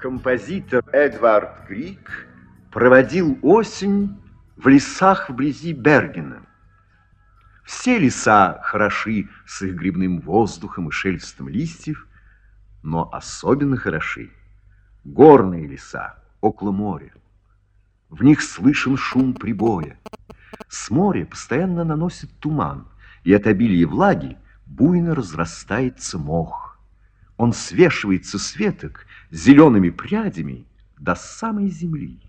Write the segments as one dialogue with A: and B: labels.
A: Композитор Эдвард Грик проводил осень в лесах вблизи Бергена. Все леса хороши с их грибным воздухом и шелестом листьев, но особенно хороши горные леса около моря. В них слышен шум прибоя. С моря постоянно наносит туман, и от обилия влаги буйно разрастается мох. Он свешивается с веток зелеными прядями до самой земли.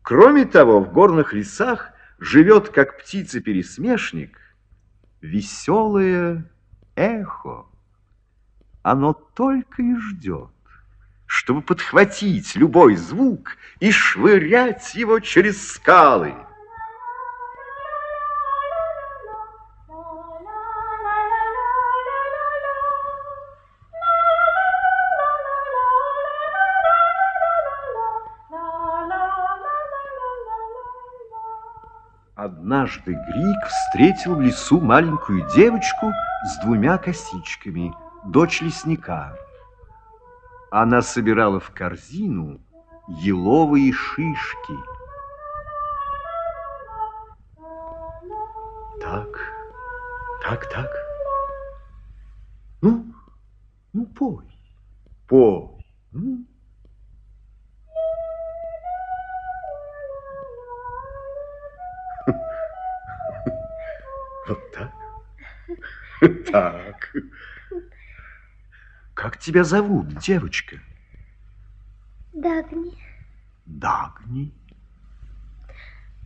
A: Кроме того, в горных лесах живет, как птица-пересмешник, веселое эхо. Оно только и ждет, чтобы подхватить любой звук и швырять его через скалы. Однажды Грик встретил в лесу маленькую девочку с двумя косичками, дочь лесника. Она собирала в корзину еловые шишки. Так, так, так. Тебя зовут, девочка?
B: Дагни.
A: Дагни?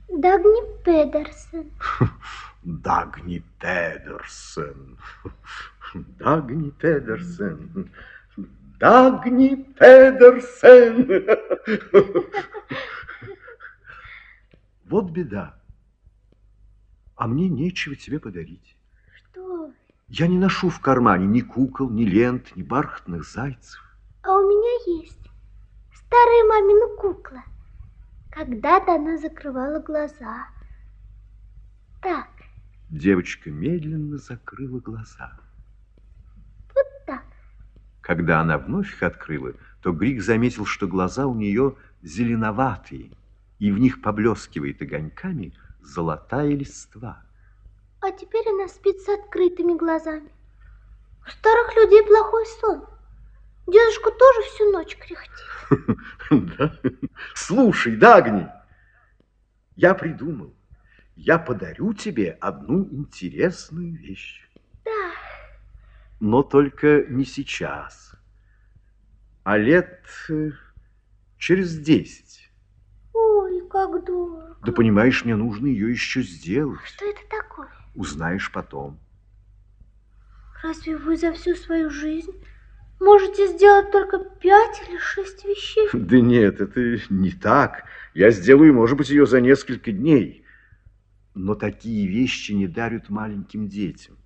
B: Дагни Педерсен.
A: Дагни Педерсен. Дагни Педерсен. Дагни Педерсен. Вот беда. А мне нечего тебе подарить.
B: Что?
A: Я не ношу в кармане ни кукол, ни лент, ни бархатных зайцев.
B: А у меня есть старая мамина кукла. Когда-то она закрывала глаза. Так.
A: Девочка медленно закрыла глаза.
B: Вот так.
A: Когда она вновь их открыла, то Грик заметил, что глаза у нее зеленоватые, и в них поблескивает огоньками золотая листва.
B: А теперь она спит с открытыми глазами. У старых людей плохой сон. Дедушка тоже всю ночь кряхтит.
A: Да? Слушай, Дагни, я придумал. Я подарю тебе одну интересную вещь.
B: Да.
A: Но только не сейчас, а лет э, через десять.
B: Ой, как дорого.
A: Да понимаешь, мне нужно ее еще сделать.
B: Что это такое?
A: Узнаешь потом.
B: Разве вы за всю свою жизнь можете сделать только пять или шесть вещей?
A: Да нет, это не так. Я сделаю, может быть, ее за несколько дней. Но такие вещи не дарят маленьким детям.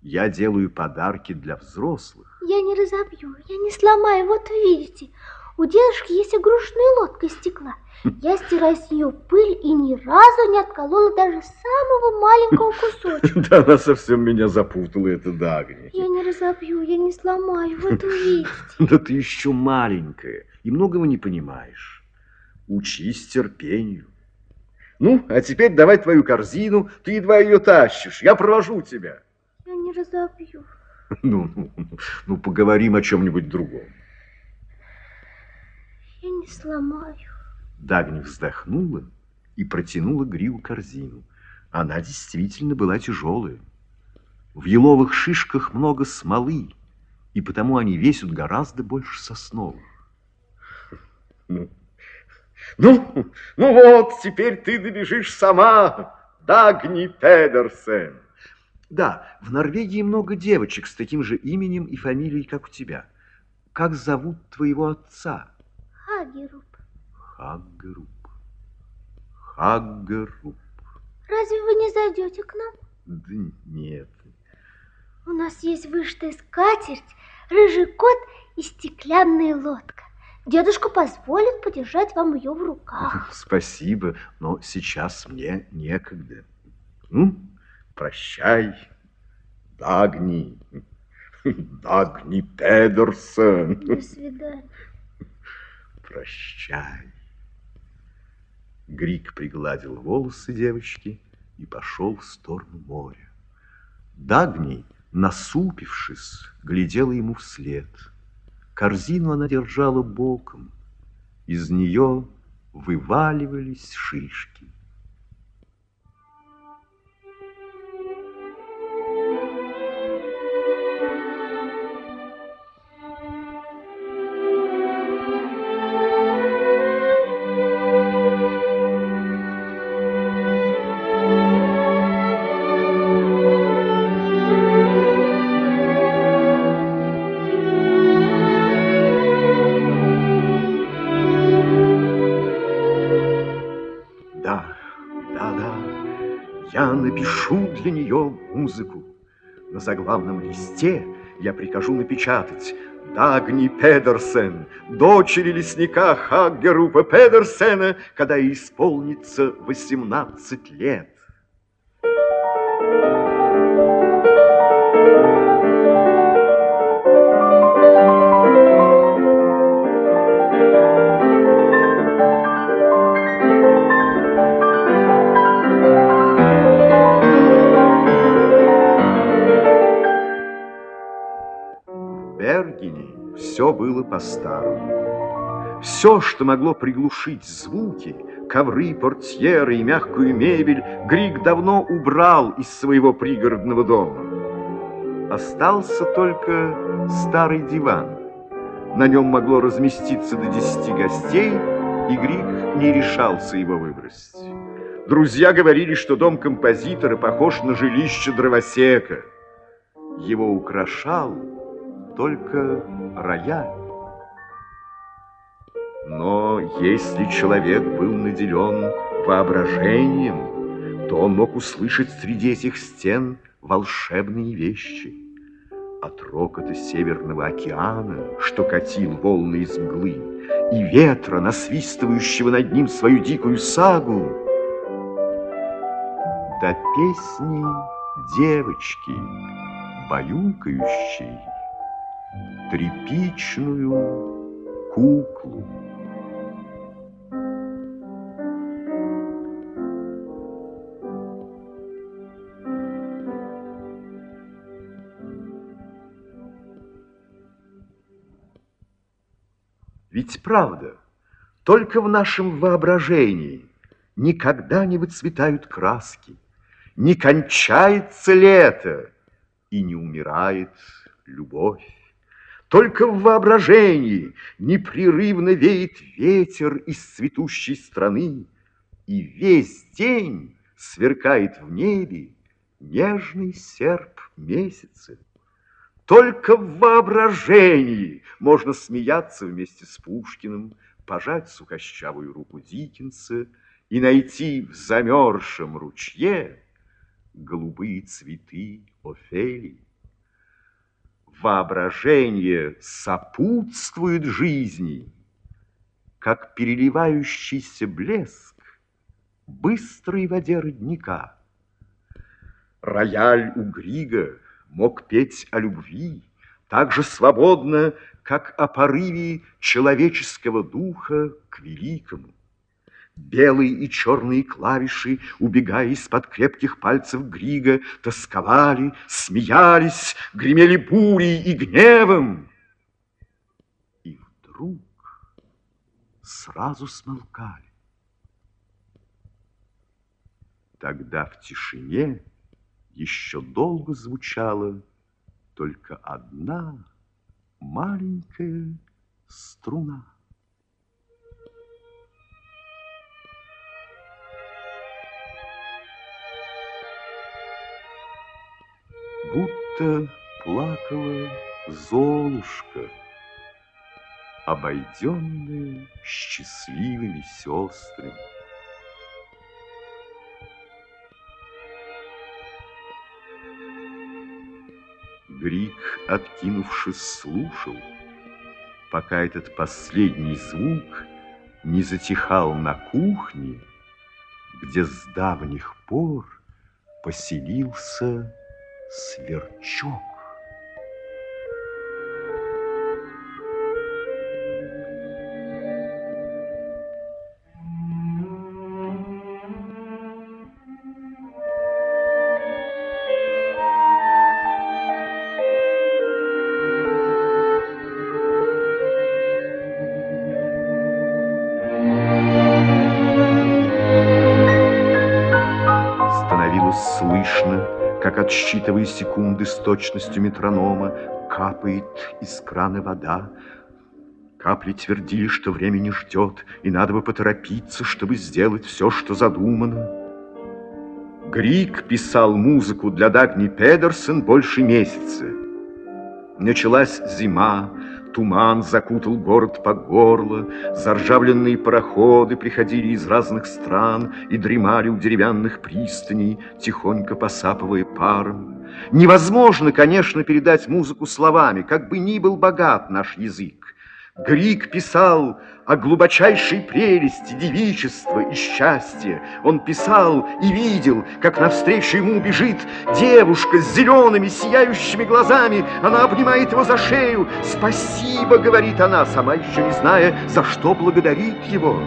A: Я делаю подарки для взрослых.
B: Я не разобью, я не сломаю. Вот видите, у дедушки есть игрушечная лодка из стекла. Я стираю с нее пыль и ни разу не отколола даже самого маленького кусочка.
A: Да она совсем меня запутала, эта Дагни.
B: Я не разобью, я не сломаю, вот увидите.
A: Да ты еще маленькая и многого не понимаешь. Учись терпению. Ну, а теперь давай твою корзину, ты едва ее тащишь, я провожу тебя.
B: Я не разобью.
A: Ну, ну, ну поговорим о чем-нибудь другом.
B: Я не сломаю.
A: Дагни вздохнула и протянула Гриву корзину. Она действительно была тяжелая. В еловых шишках много смолы, и потому они весят гораздо больше сосновых. Ну, ну, ну вот, теперь ты добежишь сама, Дагни Педерсен. Да, в Норвегии много девочек с таким же именем и фамилией, как у тебя. Как зовут твоего отца?
B: Хагеруб.
A: Хаггеруп. Хаггеруп.
B: Разве вы не зайдете к нам?
A: Да нет.
B: У нас есть вышитая скатерть, рыжий кот и стеклянная лодка. Дедушка позволит подержать вам ее в руках.
A: Спасибо, но сейчас мне некогда. Ну, прощай, Дагни. Дагни Педерсон.
B: До свидания.
A: Прощай. Грик пригладил волосы девочки и пошел в сторону моря. Дагни, насупившись, глядела ему вслед. Корзину она держала боком. Из нее вываливались шишки. Для нее музыку. На заглавном листе я прикажу напечатать Дагни Педерсен, дочери лесника Хаггерупа Педерсена, когда ей исполнится 18 лет. Все было по-старому. Все, что могло приглушить звуки, ковры, портьеры и мягкую мебель, Грик давно убрал из своего пригородного дома. Остался только старый диван. На нем могло разместиться до десяти гостей, и Грик не решался его выбросить. Друзья говорили, что дом композитора похож на жилище дровосека. Его украшал только рояль. Но если человек был наделен воображением, то он мог услышать среди этих стен волшебные вещи. От рокота Северного океана, что катил волны из мглы, и ветра, насвистывающего над ним свою дикую сагу, до песни девочки, баюкающей тряпичную куклу. Ведь правда, только в нашем воображении никогда не выцветают краски, не кончается лето и не умирает любовь. Только в воображении непрерывно веет ветер из цветущей страны, И весь день сверкает в небе нежный серп месяца. Только в воображении можно смеяться вместе с Пушкиным, пожать сухощавую руку Диккенса и найти в замерзшем ручье голубые цветы Офелии воображение сопутствует жизни, как переливающийся блеск быстрой воде родника. Рояль у Грига мог петь о любви так же свободно, как о порыве человеческого духа к великому. Белые и черные клавиши, убегая из-под крепких пальцев Грига, тосковали, смеялись, гремели бурей и гневом. И вдруг сразу смолкали. Тогда в тишине еще долго звучала только одна маленькая струна. Будто плакала Золушка, обойденная счастливыми сестрами. Грик, откинувшись, слушал, пока этот последний звук не затихал на кухне, где с давних пор поселился сверчок. Отсчитывая секунды с точностью метронома, капает из крана вода. Капли твердили, что время не ждет, и надо бы поторопиться, чтобы сделать все, что задумано. Грик писал музыку для Дагни Педерсон больше месяца. Началась зима, Туман закутал город по горло, заржавленные пароходы приходили из разных стран и дремали у деревянных пристаней, тихонько посапывая паром. Невозможно, конечно, передать музыку словами, как бы ни был богат наш язык. Грик писал о глубочайшей прелести девичества и счастья. Он писал и видел, как навстречу ему бежит девушка с зелеными сияющими глазами. Она обнимает его за шею. «Спасибо», — говорит она, сама еще не зная, за что благодарит его.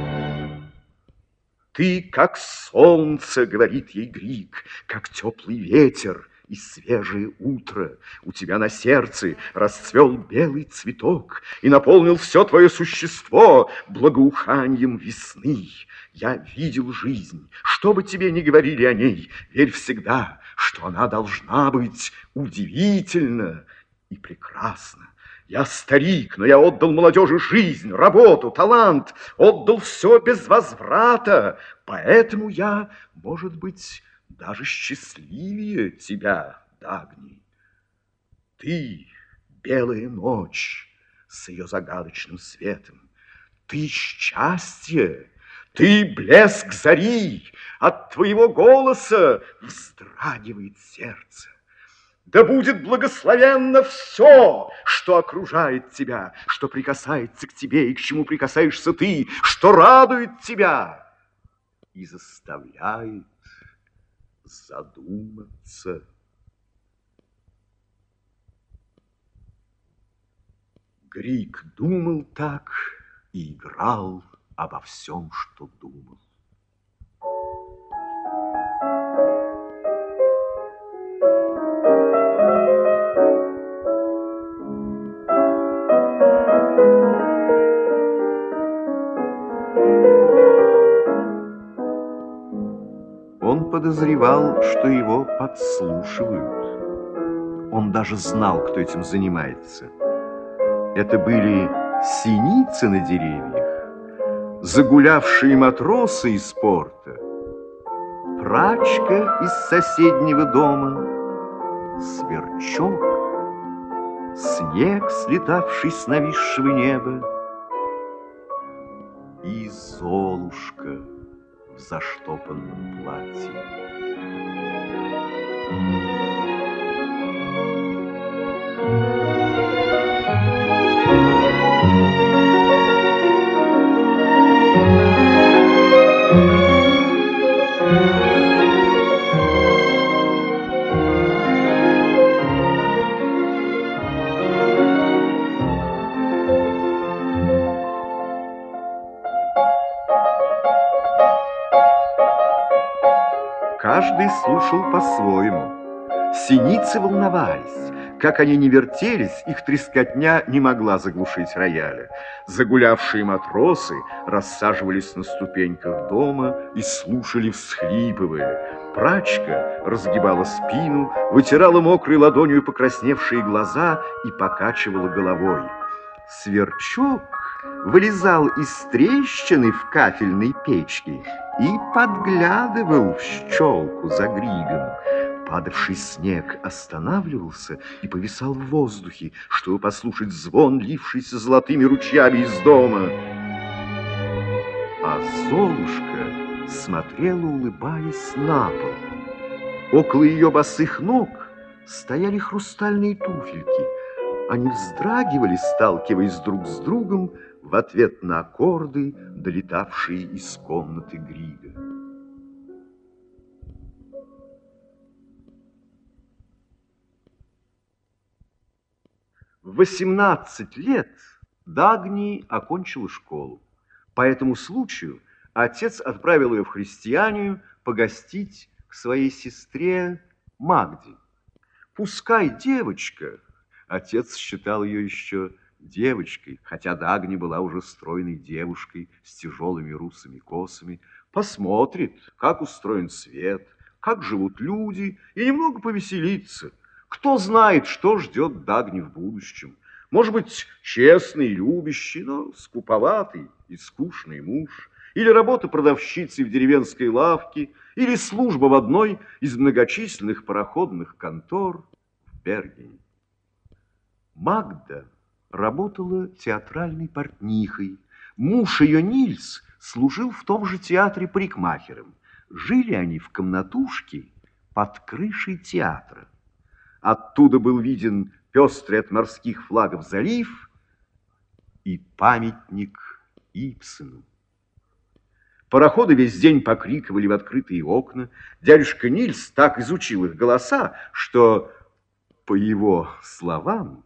A: «Ты как солнце», — говорит ей Грик, — «как теплый ветер» и свежее утро. У тебя на сердце расцвел белый цветок и наполнил все твое существо благоуханием весны. Я видел жизнь. Что бы тебе ни говорили о ней, верь всегда, что она должна быть удивительна и прекрасна. Я старик, но я отдал молодежи жизнь, работу, талант, отдал все без возврата. Поэтому я, может быть, даже счастливее тебя, Дагни. Ты — белая ночь с ее загадочным светом. Ты — счастье, ты — блеск зари, от твоего голоса вздрагивает сердце. Да будет благословенно все, что окружает тебя, что прикасается к тебе и к чему прикасаешься ты, что радует тебя и заставляет задуматься. Грик думал так и играл обо всем, что думал. Подозревал, что его подслушивают. Он даже знал, кто этим занимается. Это были синицы на деревьях, загулявшие матросы из порта, прачка из соседнего дома, сверчок, снег, слетавший с нависшего неба, и Золушка — в заштопанном платье. Каждый слушал по-своему. Синицы волновались. Как они не вертелись, их трескотня не могла заглушить рояля. Загулявшие матросы рассаживались на ступеньках дома и слушали, всхлипывая. Прачка разгибала спину, вытирала мокрой ладонью покрасневшие глаза и покачивала головой. Сверчок вылезал из трещины в кафельной печке и подглядывал в щелку за григом. Падавший снег останавливался и повисал в воздухе, чтобы послушать звон, лившийся золотыми ручьями из дома. А Золушка смотрела, улыбаясь на пол. Около ее босых ног стояли хрустальные туфельки. Они вздрагивали, сталкиваясь друг с другом, в ответ на аккорды, долетавшие из комнаты Грига. В 18 лет Дагни окончила школу. По этому случаю отец отправил ее в христианию погостить к своей сестре Магде. Пускай девочка, отец считал ее еще девочкой, хотя Дагни была уже стройной девушкой с тяжелыми русыми косами, посмотрит, как устроен свет, как живут люди, и немного повеселиться. Кто знает, что ждет Дагни в будущем. Может быть, честный, любящий, но скуповатый и скучный муж, или работа продавщицей в деревенской лавке, или служба в одной из многочисленных пароходных контор в Бергене. Магда работала театральной портнихой. Муж ее, Нильс, служил в том же театре парикмахером. Жили они в комнатушке под крышей театра. Оттуда был виден пестрый от морских флагов залив и памятник Ипсену. Пароходы весь день покрикивали в открытые окна. Дядюшка Нильс так изучил их голоса, что, по его словам,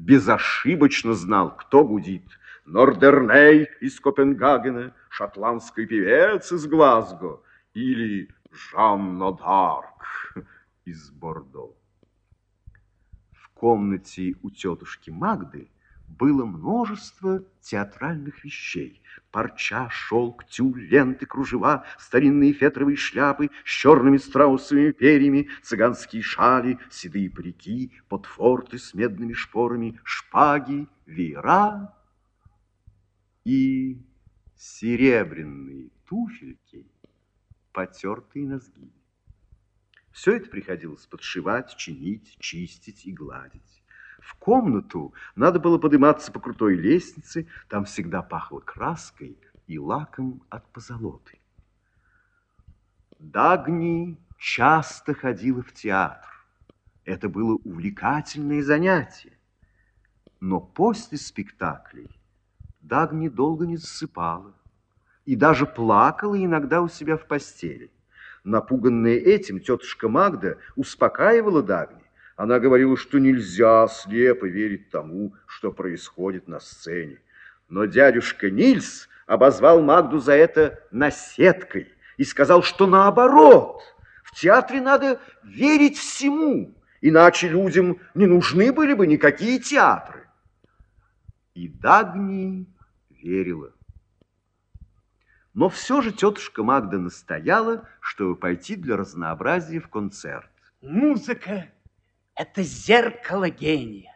A: безошибочно знал, кто гудит. Нордерней из Копенгагена, шотландский певец из Глазго или Жанна Д'Арк из Бордо. В комнате у тетушки Магды было множество театральных вещей. Парча, шелк, тюль, ленты, кружева, старинные фетровые шляпы с черными страусовыми перьями, цыганские шали, седые парики, подфорты с медными шпорами, шпаги, веера и серебряные туфельки, потертые сгибе. Все это приходилось подшивать, чинить, чистить и гладить. В комнату надо было подниматься по крутой лестнице, там всегда пахло краской и лаком от позолоты. Дагни часто ходила в театр. Это было увлекательное занятие. Но после спектаклей Дагни долго не засыпала и даже плакала иногда у себя в постели. Напуганная этим, тетушка Магда успокаивала Дагни она говорила, что нельзя слепо верить тому, что происходит на сцене. Но дядюшка Нильс обозвал Магду за это наседкой и сказал, что наоборот, в театре надо верить всему, иначе людям не нужны были бы никакие театры. И Дагни верила. Но все же тетушка Магда настояла, чтобы пойти для разнообразия в концерт.
C: Музыка это зеркало гения.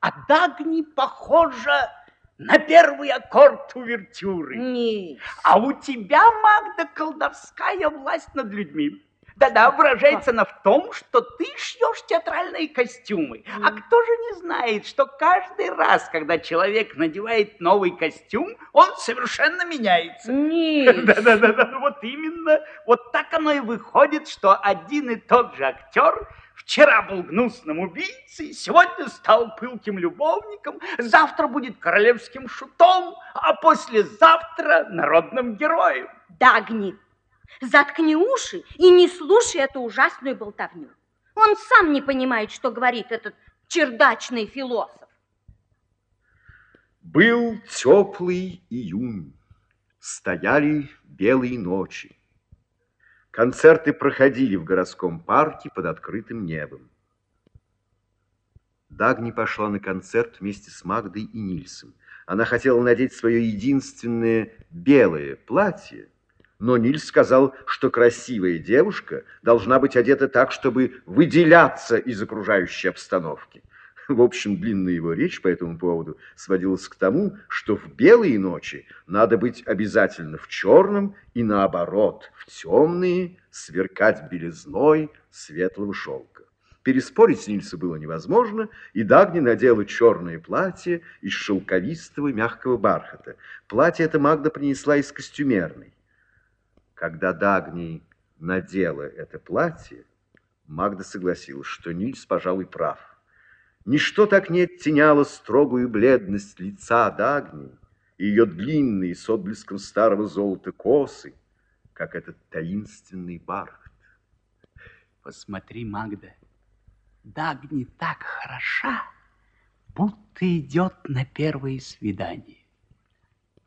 C: А Дагни похожа на первый аккорд увертюры.
D: Нет.
C: А у тебя, Магда, колдовская власть над людьми. Да-да, выражается она в том, что ты шьешь театральные костюмы. А кто же не знает, что каждый раз, когда человек надевает новый костюм, он совершенно меняется.
D: Нет.
C: Да-да-да, вот именно, вот так оно и выходит, что один и тот же актер Вчера был гнусным убийцей, сегодня стал пылким любовником, завтра будет королевским шутом, а послезавтра народным героем.
D: Дагни, заткни уши и не слушай эту ужасную болтовню. Он сам не понимает, что говорит этот чердачный философ.
A: Был теплый июнь, стояли белые ночи. Концерты проходили в городском парке под открытым небом. Дагни пошла на концерт вместе с Магдой и Нильсом. Она хотела надеть свое единственное белое платье, но Нильс сказал, что красивая девушка должна быть одета так, чтобы выделяться из окружающей обстановки. В общем, длинная его речь по этому поводу сводилась к тому, что в белые ночи надо быть обязательно в черном и наоборот, в темные сверкать белизной светлого шелка. Переспорить с Нильса было невозможно, и Дагни надела черное платье из шелковистого мягкого бархата. Платье это Магда принесла из костюмерной. Когда Дагни надела это платье, Магда согласилась, что Нильс, пожалуй, прав. Ничто так не оттеняло строгую бледность лица Дагни и ее длинные с отблеском старого золота косы, как этот таинственный бархат.
C: Посмотри, Магда, Дагни так хороша, будто идет на первое свидание.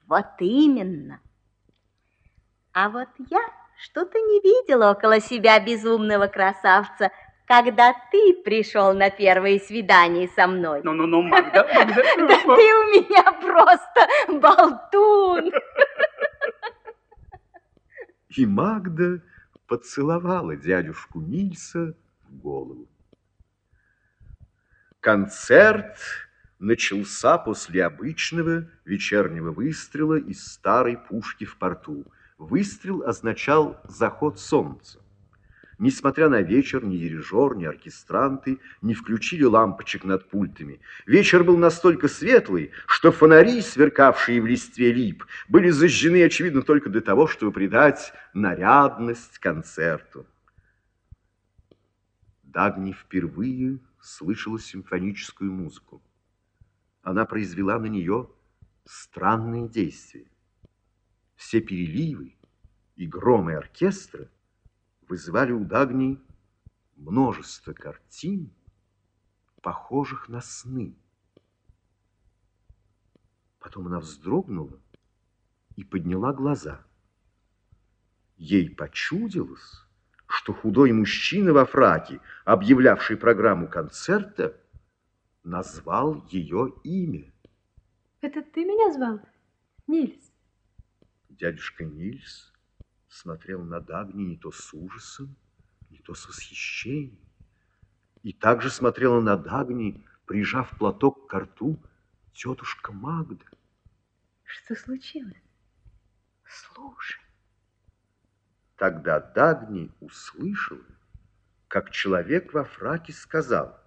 D: Вот именно. А вот я что-то не видела около себя безумного красавца, когда ты пришел на первое свидание со мной.
C: Ну-ну-ну, Магда, Магда.
D: Да ты у меня просто болтун.
A: И Магда поцеловала дядюшку Нильса в голову. Концерт начался после обычного вечернего выстрела из старой пушки в порту. Выстрел означал заход солнца. Несмотря на вечер, ни дирижер, ни оркестранты не включили лампочек над пультами. Вечер был настолько светлый, что фонари, сверкавшие в листве лип, были зажжены, очевидно, только для того, чтобы придать нарядность концерту. Дагни впервые слышала симфоническую музыку. Она произвела на нее странные действия. Все переливы и громы оркестра вызывали у Дагни множество картин, похожих на сны. Потом она вздрогнула и подняла глаза. Ей почудилось, что худой мужчина во фраке, объявлявший программу концерта, назвал ее имя.
E: Это ты меня звал, Нильс?
A: Дядюшка Нильс смотрел на Дагни не то с ужасом, не то с восхищением. И также смотрела на Дагни, прижав платок к рту, тетушка Магда.
E: Что случилось? Слушай.
A: Тогда Дагни услышала, как человек во фраке сказал,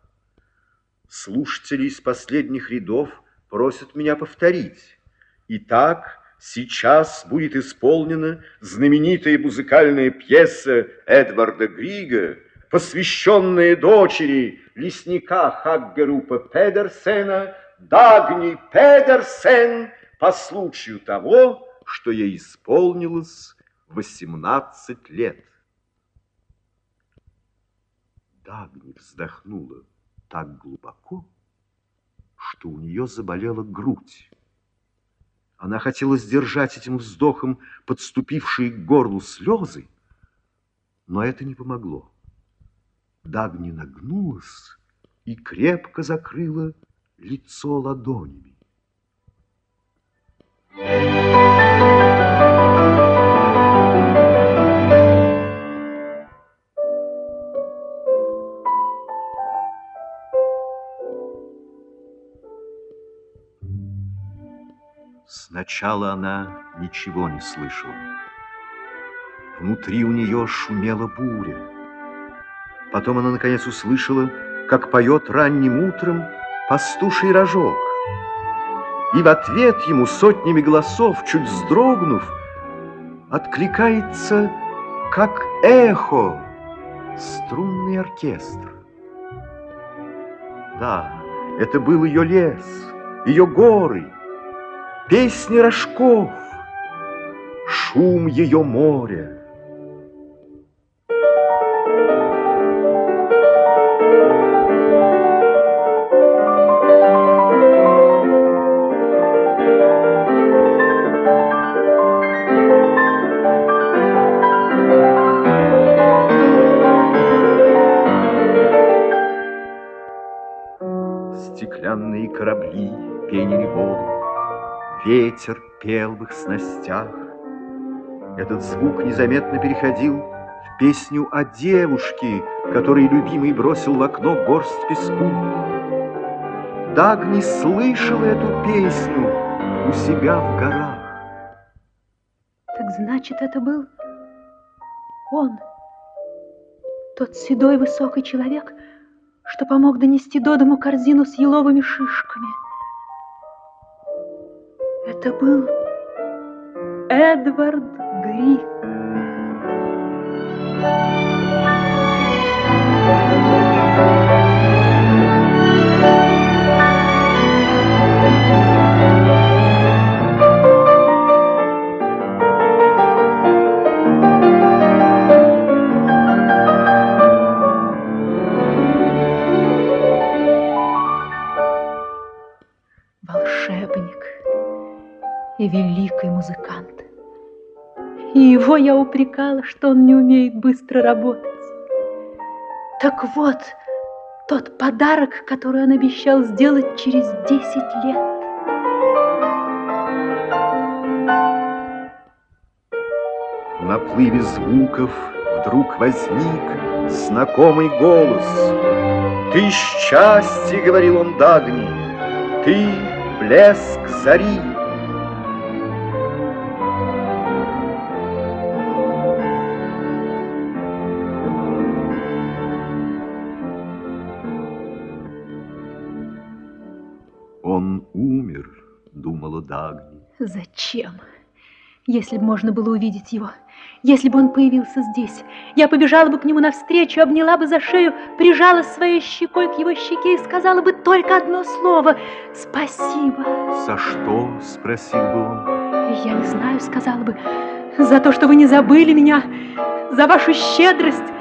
A: «Слушатели из последних рядов просят меня повторить. Итак, сейчас будет исполнена знаменитая музыкальная пьеса Эдварда Грига, посвященная дочери лесника Хаггерупа Педерсена, Дагни Педерсен, по случаю того, что ей исполнилось 18 лет. Дагни вздохнула так глубоко, что у нее заболела грудь. Она хотела сдержать этим вздохом подступившие к горлу слезы, но это не помогло. Дагни нагнулась и крепко закрыла лицо ладонями. Сначала она ничего не слышала. Внутри у нее шумела буря. Потом она, наконец, услышала, как поет ранним утром пастуший рожок. И в ответ ему сотнями голосов, чуть вздрогнув, откликается, как эхо, струнный оркестр. Да, это был ее лес, ее горы, песни рожков, шум ее моря. Стеклянные корабли пенили воду, Ветер пел в их снастях. Этот звук незаметно переходил в песню о девушке, которой любимый бросил в окно горсть песку. Дагни слышал эту песню у себя в горах.
E: Так значит, это был он, тот седой высокий человек, что помог донести до дому корзину с еловыми шишками. Это был Эдвард Грик. волшебник и великий музыкант. И его я упрекала, что он не умеет быстро работать. Так вот, тот подарок, который он обещал сделать через 10 лет.
A: В наплыве звуков вдруг возник знакомый голос. «Ты счастье!» — говорил он Дагни. «Ты блеск зари!»
E: Зачем? Если бы можно было увидеть его, если бы он появился здесь, я побежала бы к нему навстречу, обняла бы за шею, прижала своей щекой к его щеке и сказала бы только одно слово «Спасибо».
A: «За что?» — спросил бы он.
E: Я не знаю, сказала бы, «За то, что вы не забыли меня, за вашу щедрость,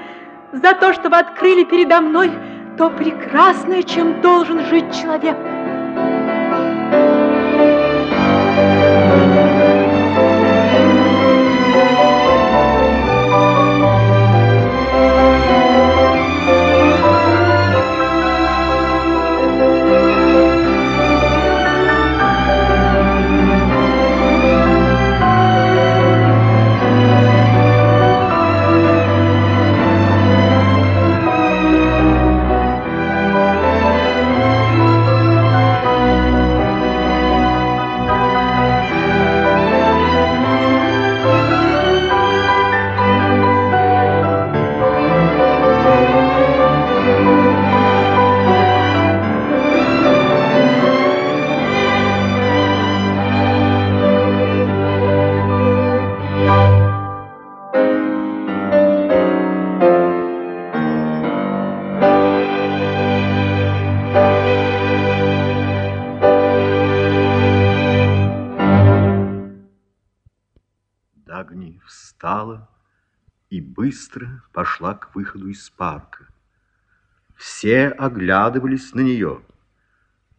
E: за то, что вы открыли передо мной то прекрасное, чем должен жить человек».
A: Быстро пошла к выходу из парка. Все оглядывались на нее.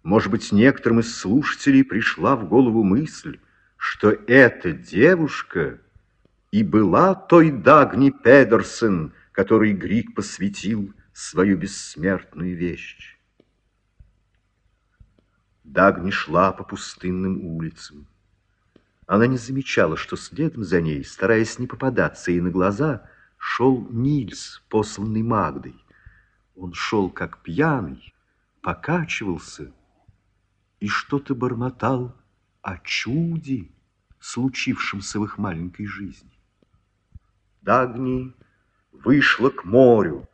A: Может быть, некоторым из слушателей пришла в голову мысль, что эта девушка и была той Дагни Педерсон, которой Грик посвятил свою бессмертную вещь. Дагни шла по пустынным улицам. Она не замечала, что следом за ней, стараясь не попадаться ей на глаза, шел Нильс, посланный Магдой. Он шел как пьяный, покачивался и что-то бормотал о чуде, случившемся в их маленькой жизни. Дагни вышла к морю.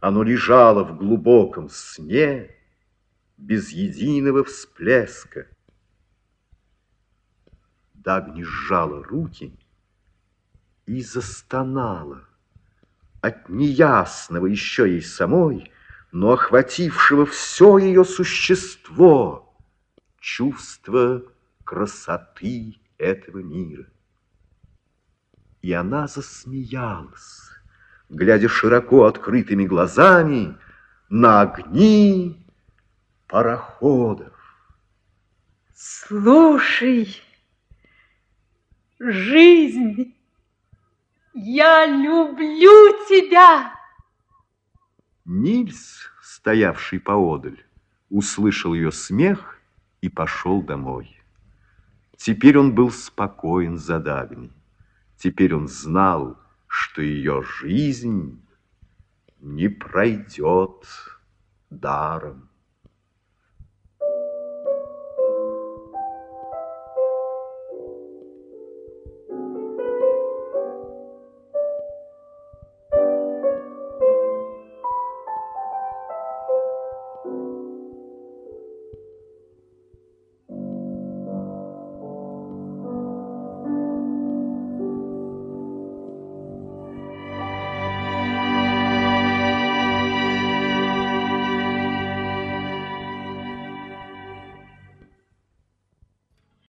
A: Оно лежало в глубоком сне, без единого всплеска. Дагни сжала руки и застонала от неясного еще ей самой, но охватившего все ее существо, чувство красоты этого мира. И она засмеялась, глядя широко открытыми глазами на огни пароходов.
E: Слушай, жизнь, я люблю тебя.
A: Нильс, стоявший поодаль, услышал ее смех и пошел домой. Теперь он был спокоен за Дагни. Теперь он знал, что ее жизнь не пройдет даром.